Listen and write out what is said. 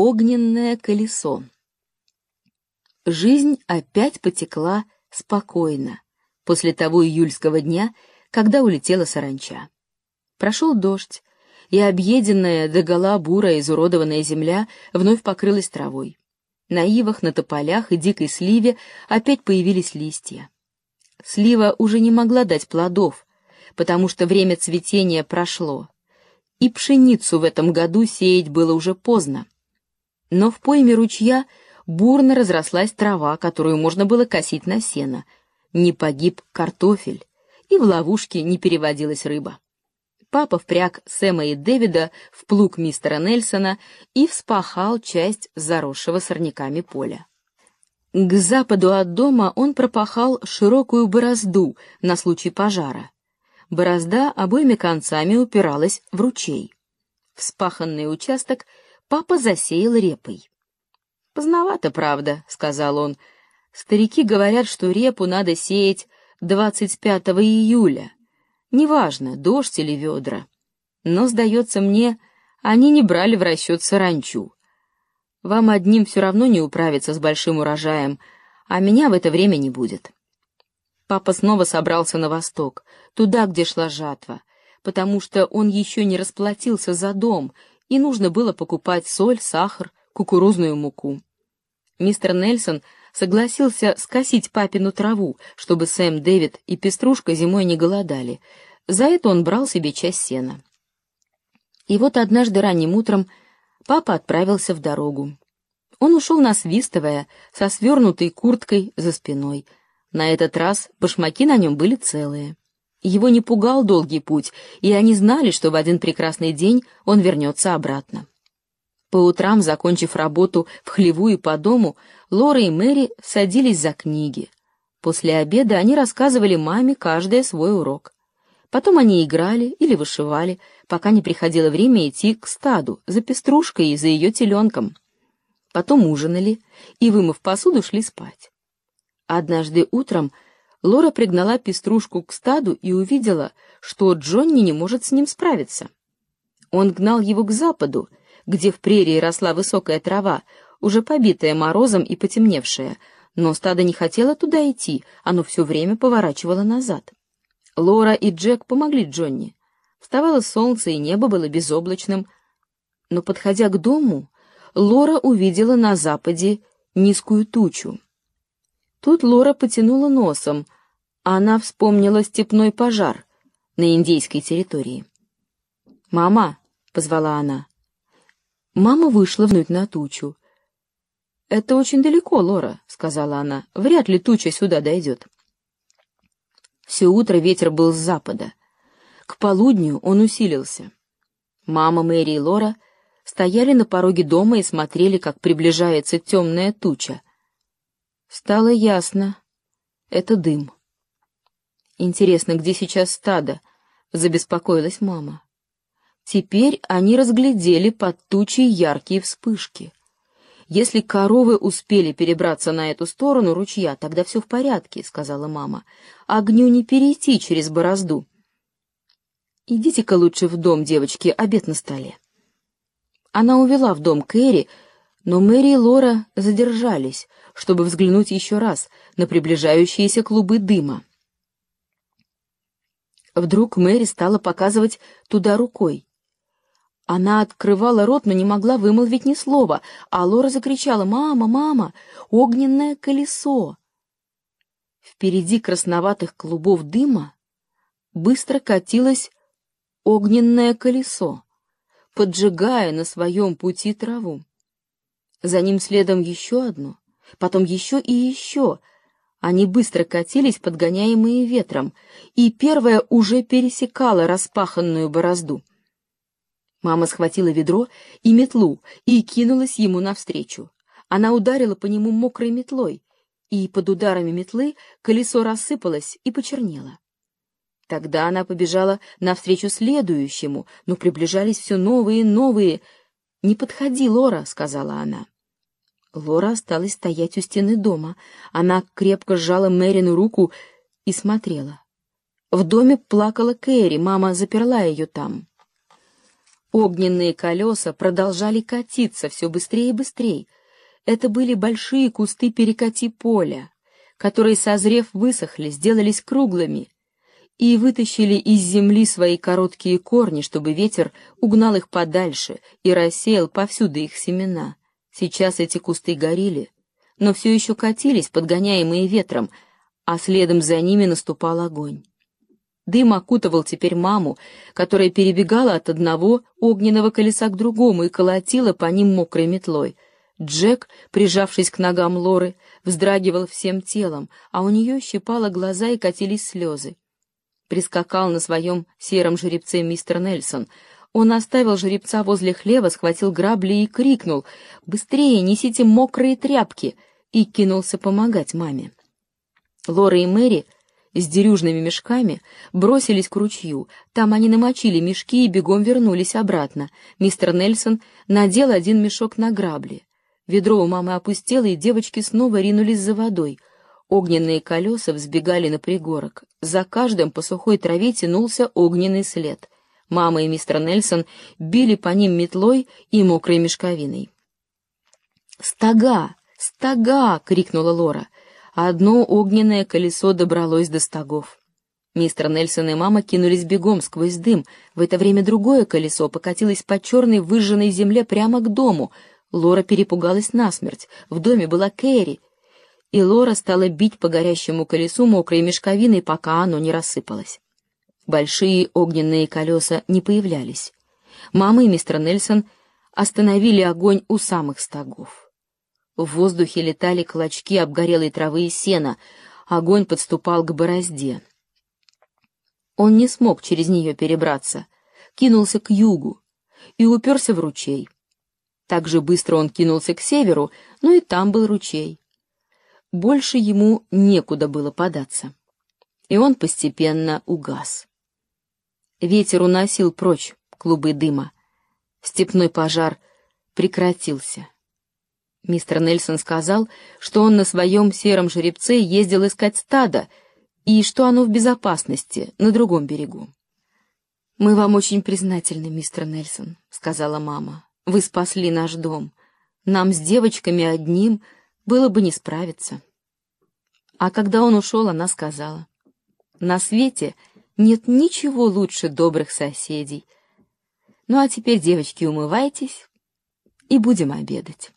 Огненное колесо. Жизнь опять потекла спокойно после того июльского дня, когда улетела саранча. Прошел дождь, и объеденная догола бурая изуродованная земля вновь покрылась травой. На ивах, на тополях и дикой сливе опять появились листья. Слива уже не могла дать плодов, потому что время цветения прошло, и пшеницу в этом году сеять было уже поздно. Но в пойме ручья бурно разрослась трава, которую можно было косить на сено. Не погиб картофель, и в ловушке не переводилась рыба. Папа впряг Сэма и Дэвида в плуг мистера Нельсона и вспахал часть заросшего сорняками поля. К западу от дома он пропахал широкую борозду на случай пожара. Борозда обоими концами упиралась в ручей. Вспаханный участок — папа засеял репой. «Поздновато, правда», — сказал он. «Старики говорят, что репу надо сеять 25 июля. Неважно, дождь или ведра. Но, сдается мне, они не брали в расчет саранчу. Вам одним все равно не управиться с большим урожаем, а меня в это время не будет». Папа снова собрался на восток, туда, где шла жатва, потому что он еще не расплатился за дом и нужно было покупать соль, сахар, кукурузную муку. Мистер Нельсон согласился скосить папину траву, чтобы Сэм, Дэвид и Пеструшка зимой не голодали. За это он брал себе часть сена. И вот однажды ранним утром папа отправился в дорогу. Он ушел насвистывая, со свернутой курткой за спиной. На этот раз башмаки на нем были целые. Его не пугал долгий путь, и они знали, что в один прекрасный день он вернется обратно. По утрам, закончив работу в хлеву и по дому, Лора и Мэри садились за книги. После обеда они рассказывали маме каждый свой урок. Потом они играли или вышивали, пока не приходило время идти к стаду за пеструшкой и за ее теленком. Потом ужинали и, вымыв посуду, шли спать. Однажды утром Лора пригнала пеструшку к стаду и увидела, что Джонни не может с ним справиться. Он гнал его к западу, где в прерии росла высокая трава, уже побитая морозом и потемневшая, но стадо не хотело туда идти, оно все время поворачивало назад. Лора и Джек помогли Джонни. Вставало солнце, и небо было безоблачным. Но, подходя к дому, Лора увидела на западе низкую тучу. Тут Лора потянула носом. Она вспомнила степной пожар на индейской территории. «Мама!» — позвала она. Мама вышла внуть на тучу. «Это очень далеко, Лора», — сказала она. «Вряд ли туча сюда дойдет». Все утро ветер был с запада. К полудню он усилился. Мама, Мэри и Лора стояли на пороге дома и смотрели, как приближается темная туча, Стало ясно. Это дым. Интересно, где сейчас стадо? Забеспокоилась мама. Теперь они разглядели под тучей яркие вспышки. Если коровы успели перебраться на эту сторону ручья, тогда все в порядке, сказала мама. Огню не перейти через борозду. Идите-ка лучше в дом, девочки, обед на столе. Она увела в дом Кэрри, но Мэри и Лора задержались, чтобы взглянуть еще раз на приближающиеся клубы дыма. Вдруг Мэри стала показывать туда рукой. Она открывала рот, но не могла вымолвить ни слова, а Лора закричала «Мама, мама! Огненное колесо!» Впереди красноватых клубов дыма быстро катилось огненное колесо, поджигая на своем пути траву. За ним следом еще одно, потом еще и еще. Они быстро катились, подгоняемые ветром, и первая уже пересекала распаханную борозду. Мама схватила ведро и метлу и кинулась ему навстречу. Она ударила по нему мокрой метлой, и под ударами метлы колесо рассыпалось и почернело. Тогда она побежала навстречу следующему, но приближались все новые и новые. «Не подходи, Лора», — сказала она. Лора осталась стоять у стены дома. Она крепко сжала Мэрину руку и смотрела. В доме плакала Кэрри, мама заперла ее там. Огненные колеса продолжали катиться все быстрее и быстрее. Это были большие кусты перекати поля, которые, созрев, высохли, сделались круглыми и вытащили из земли свои короткие корни, чтобы ветер угнал их подальше и рассеял повсюду их семена. Сейчас эти кусты горели, но все еще катились, подгоняемые ветром, а следом за ними наступал огонь. Дым окутывал теперь маму, которая перебегала от одного огненного колеса к другому и колотила по ним мокрой метлой. Джек, прижавшись к ногам Лоры, вздрагивал всем телом, а у нее щипало глаза и катились слезы. Прискакал на своем сером жеребце мистер Нельсон. Он оставил жеребца возле хлева, схватил грабли и крикнул «Быстрее несите мокрые тряпки!» и кинулся помогать маме. Лора и Мэри с дерюжными мешками бросились к ручью. Там они намочили мешки и бегом вернулись обратно. Мистер Нельсон надел один мешок на грабли. Ведро у мамы опустело, и девочки снова ринулись за водой. Огненные колеса взбегали на пригорок. За каждым по сухой траве тянулся огненный след. Мама и мистер Нельсон били по ним метлой и мокрой мешковиной. «Стога! Стога!» — крикнула Лора. Одно огненное колесо добралось до стогов. Мистер Нельсон и мама кинулись бегом сквозь дым. В это время другое колесо покатилось по черной выжженной земле прямо к дому. Лора перепугалась насмерть. В доме была Кэрри. И Лора стала бить по горящему колесу мокрой мешковиной, пока оно не рассыпалось. Большие огненные колеса не появлялись. Мама и мистер Нельсон остановили огонь у самых стогов. В воздухе летали клочки обгорелой травы и сена, огонь подступал к борозде. Он не смог через нее перебраться, кинулся к югу и уперся в ручей. Так же быстро он кинулся к северу, но и там был ручей. Больше ему некуда было податься, и он постепенно угас. Ветер уносил прочь клубы дыма. Степной пожар прекратился. Мистер Нельсон сказал, что он на своем сером жеребце ездил искать стадо и что оно в безопасности на другом берегу. «Мы вам очень признательны, мистер Нельсон», — сказала мама. «Вы спасли наш дом. Нам с девочками одним было бы не справиться». А когда он ушел, она сказала, «На свете нет ничего лучше добрых соседей. Ну а теперь, девочки, умывайтесь и будем обедать».